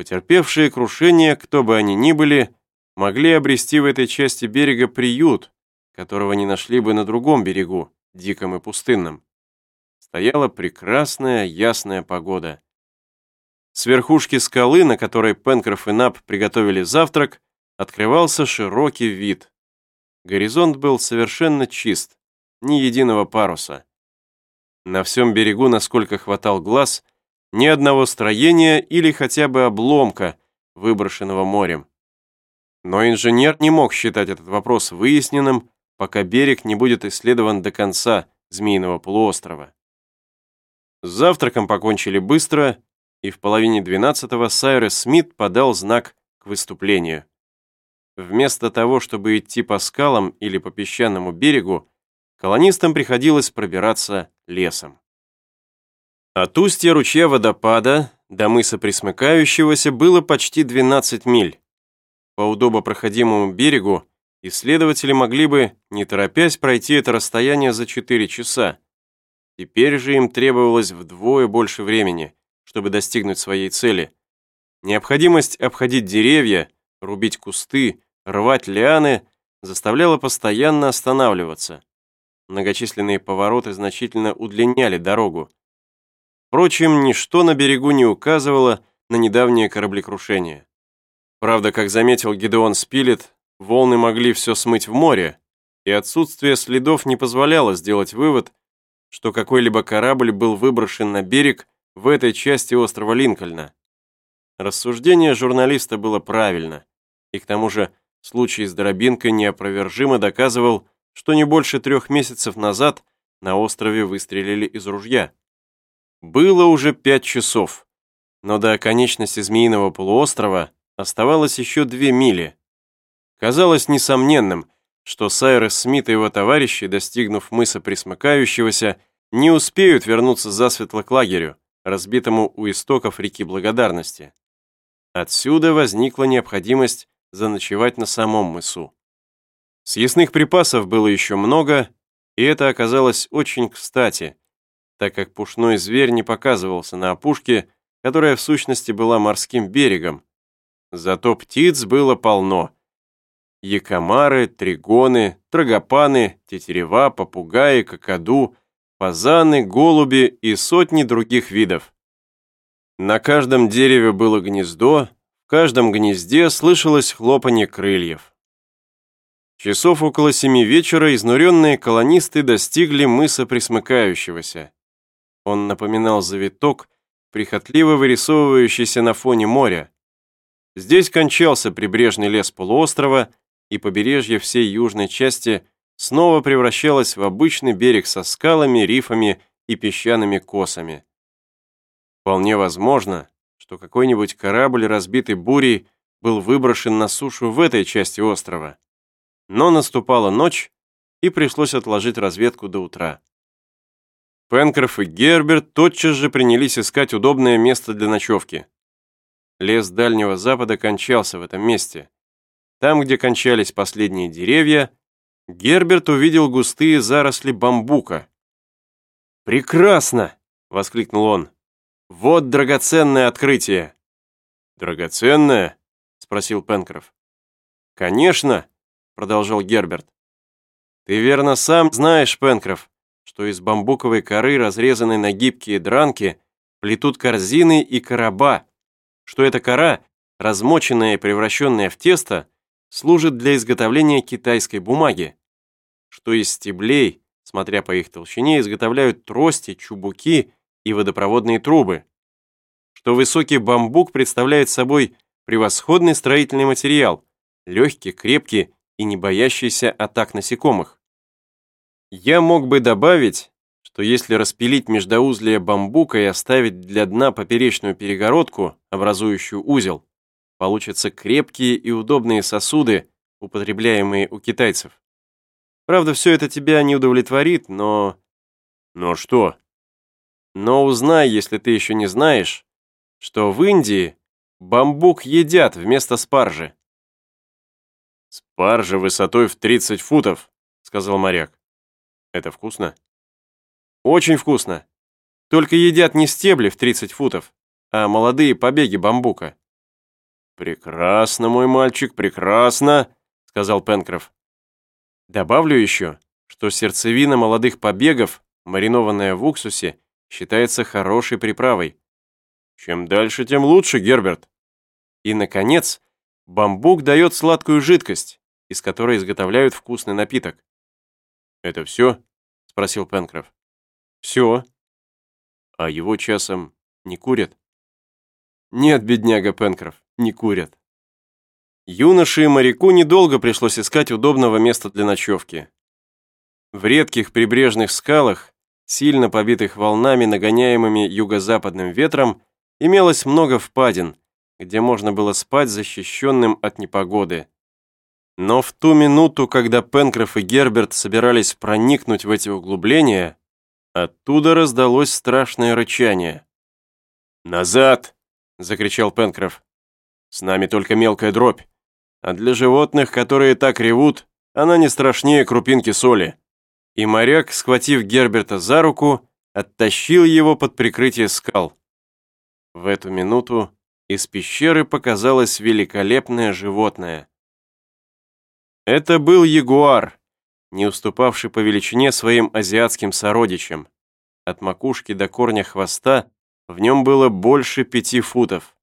Потерпевшие крушение, кто бы они ни были, могли обрести в этой части берега приют, которого не нашли бы на другом берегу, диком и пустынном. Стояла прекрасная ясная погода. С верхушки скалы, на которой Пенкроф и Нап приготовили завтрак, открывался широкий вид. Горизонт был совершенно чист, ни единого паруса. На всем берегу, насколько хватал глаз, ни одного строения или хотя бы обломка, выброшенного морем. Но инженер не мог считать этот вопрос выясненным, пока берег не будет исследован до конца Змеиного полуострова. С завтраком покончили быстро, и в половине двенадцатого Сайрес Смит подал знак к выступлению. Вместо того, чтобы идти по скалам или по песчаному берегу, колонистам приходилось пробираться лесом. От устья ручья водопада до мыса Присмыкающегося было почти 12 миль. По удобо проходимому берегу исследователи могли бы, не торопясь, пройти это расстояние за 4 часа. Теперь же им требовалось вдвое больше времени, чтобы достигнуть своей цели. Необходимость обходить деревья, рубить кусты, рвать лианы заставляла постоянно останавливаться. Многочисленные повороты значительно удлиняли дорогу. Впрочем, ничто на берегу не указывало на недавнее кораблекрушение. Правда, как заметил Гедеон Спилет, волны могли все смыть в море, и отсутствие следов не позволяло сделать вывод, что какой-либо корабль был выброшен на берег в этой части острова Линкольна. Рассуждение журналиста было правильно, и к тому же случай с дробинкой неопровержимо доказывал, что не больше трех месяцев назад на острове выстрелили из ружья. Было уже пять часов, но до оконечности Змеиного полуострова оставалось еще две мили. Казалось несомненным, что Сайрес Смит и его товарищи, достигнув мыса Присмыкающегося, не успеют вернуться засветло к лагерю, разбитому у истоков реки Благодарности. Отсюда возникла необходимость заночевать на самом мысу. Съестных припасов было еще много, и это оказалось очень кстати, так как пушной зверь не показывался на опушке, которая в сущности была морским берегом. Зато птиц было полно. Якомары, тригоны, трагопаны, тетерева, попугаи, кокоду, фазаны, голуби и сотни других видов. На каждом дереве было гнездо, в каждом гнезде слышалось хлопанье крыльев. Часов около семи вечера изнуренные колонисты достигли мыса Присмыкающегося. Он напоминал завиток, прихотливо вырисовывающийся на фоне моря. Здесь кончался прибрежный лес полуострова, и побережье всей южной части снова превращалось в обычный берег со скалами, рифами и песчаными косами. Вполне возможно, что какой-нибудь корабль, разбитый бурей, был выброшен на сушу в этой части острова. Но наступала ночь, и пришлось отложить разведку до утра. Пенкроф и Герберт тотчас же принялись искать удобное место для ночевки. Лес Дальнего Запада кончался в этом месте. Там, где кончались последние деревья, Герберт увидел густые заросли бамбука. «Прекрасно!» — воскликнул он. «Вот драгоценное открытие!» «Драгоценное?» — спросил Пенкроф. «Конечно!» — продолжал Герберт. «Ты верно сам знаешь, Пенкроф, что из бамбуковой коры, разрезанной на гибкие дранки, плетут корзины и короба, что эта кора, размоченная и превращенная в тесто, служит для изготовления китайской бумаги, что из стеблей, смотря по их толщине, изготовляют трости, чубуки и водопроводные трубы, что высокий бамбук представляет собой превосходный строительный материал, легкий, крепкий и не боящийся атак насекомых. Я мог бы добавить, что если распилить междоузлие бамбука и оставить для дна поперечную перегородку, образующую узел, получатся крепкие и удобные сосуды, употребляемые у китайцев. Правда, все это тебя не удовлетворит, но... Но что? Но узнай, если ты еще не знаешь, что в Индии бамбук едят вместо спаржи. «Спаржа высотой в 30 футов», — сказал моряк. Это вкусно? Очень вкусно. Только едят не стебли в 30 футов, а молодые побеги бамбука. «Прекрасно, мой мальчик, прекрасно», — сказал Пенкроф. Добавлю еще, что сердцевина молодых побегов, маринованная в уксусе, считается хорошей приправой. Чем дальше, тем лучше, Герберт. И, наконец, бамбук дает сладкую жидкость, из которой изготовляют вкусный напиток. «Это все?» — спросил Пенкроф. «Все». «А его часом не курят?» «Нет, бедняга Пенкроф, не курят». Юноше и моряку недолго пришлось искать удобного места для ночевки. В редких прибрежных скалах, сильно побитых волнами, нагоняемыми юго-западным ветром, имелось много впадин, где можно было спать защищенным от непогоды. Но в ту минуту, когда Пенкроф и Герберт собирались проникнуть в эти углубления, оттуда раздалось страшное рычание. «Назад!» — закричал Пенкроф. «С нами только мелкая дробь а для животных, которые так ревут, она не страшнее крупинки соли. И моряк, схватив Герберта за руку, оттащил его под прикрытие скал. В эту минуту из пещеры показалось великолепное животное. Это был ягуар, не уступавший по величине своим азиатским сородичам. От макушки до корня хвоста в нем было больше пяти футов.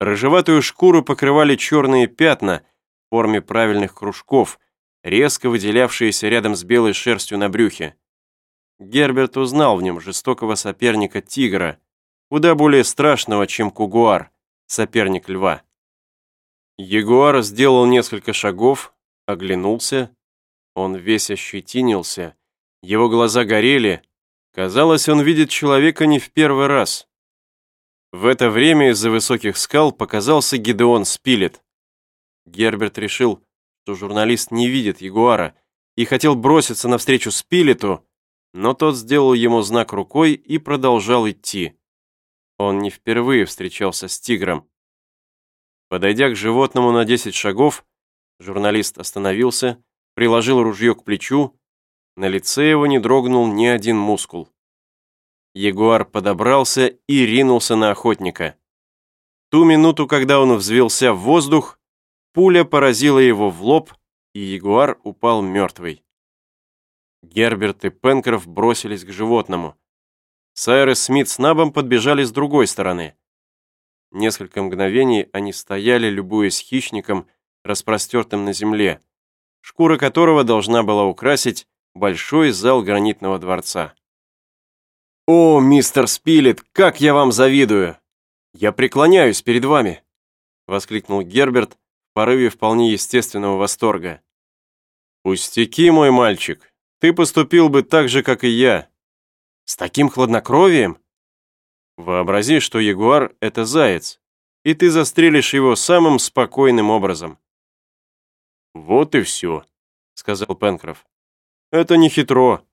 Рыжеватую шкуру покрывали черные пятна в форме правильных кружков, резко выделявшиеся рядом с белой шерстью на брюхе. Герберт узнал в нем жестокого соперника тигра, куда более страшного, чем кугуар, соперник льва. Ягуар сделал несколько шагов, оглянулся. Он весь ощетинился, его глаза горели. Казалось, он видит человека не в первый раз. В это время из-за высоких скал показался Гидеон Спилет. Герберт решил, что журналист не видит Ягуара, и хотел броситься навстречу Спилету, но тот сделал ему знак рукой и продолжал идти. Он не впервые встречался с тигром. Подойдя к животному на 10 шагов, журналист остановился, приложил ружье к плечу, на лице его не дрогнул ни один мускул. Ягуар подобрался и ринулся на охотника. Ту минуту, когда он взвелся в воздух, пуля поразила его в лоб, и ягуар упал мертвый. Герберт и Пенкроф бросились к животному. Сайрес Смит с Набом подбежали с другой стороны. Несколько мгновений они стояли, любуясь хищником, распростертым на земле, шкура которого должна была украсить большой зал гранитного дворца. «О, мистер Спилет, как я вам завидую! Я преклоняюсь перед вами!» воскликнул Герберт в порыве вполне естественного восторга. «Пустяки, мой мальчик, ты поступил бы так же, как и я. С таким хладнокровием? Вообрази, что ягуар — это заяц, и ты застрелишь его самым спокойным образом». «Вот и все», — сказал Пенкроф. «Это не хитро.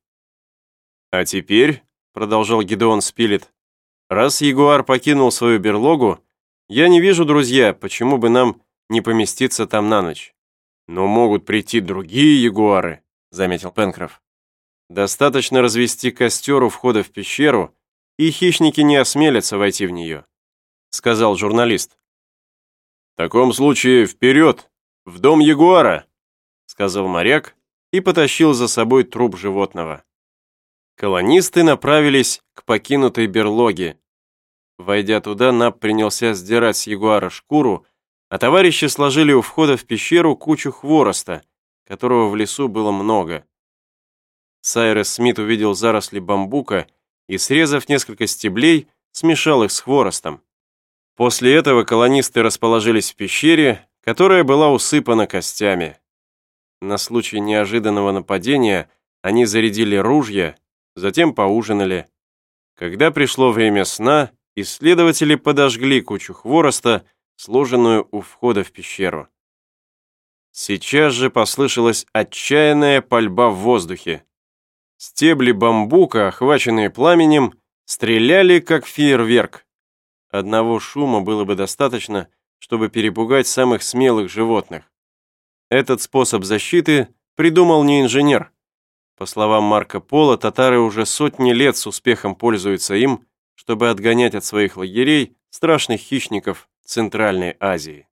А теперь продолжал Гидеон Спилет. «Раз Ягуар покинул свою берлогу, я не вижу, друзья, почему бы нам не поместиться там на ночь. Но могут прийти другие ягуары», — заметил Пенкроф. «Достаточно развести костер у входа в пещеру, и хищники не осмелятся войти в нее», — сказал журналист. «В таком случае вперед, в дом ягуара», — сказал моряк и потащил за собой труп животного. Колонисты направились к покинутой берлоге. Войдя туда, Нап принялся сдирать с ягуара шкуру, а товарищи сложили у входа в пещеру кучу хвороста, которого в лесу было много. Сайрес Смит увидел заросли бамбука и, срезав несколько стеблей, смешал их с хворостом. После этого колонисты расположились в пещере, которая была усыпана костями. На случай неожиданного нападения они зарядили ружья затем поужинали. Когда пришло время сна, исследователи подожгли кучу хвороста, сложенную у входа в пещеру. Сейчас же послышалась отчаянная пальба в воздухе. Стебли бамбука, охваченные пламенем, стреляли как фейерверк. Одного шума было бы достаточно, чтобы перепугать самых смелых животных. Этот способ защиты придумал не инженер, по словам Марка Пола, татары уже сотни лет с успехом пользуются им, чтобы отгонять от своих лагерей страшных хищников Центральной Азии.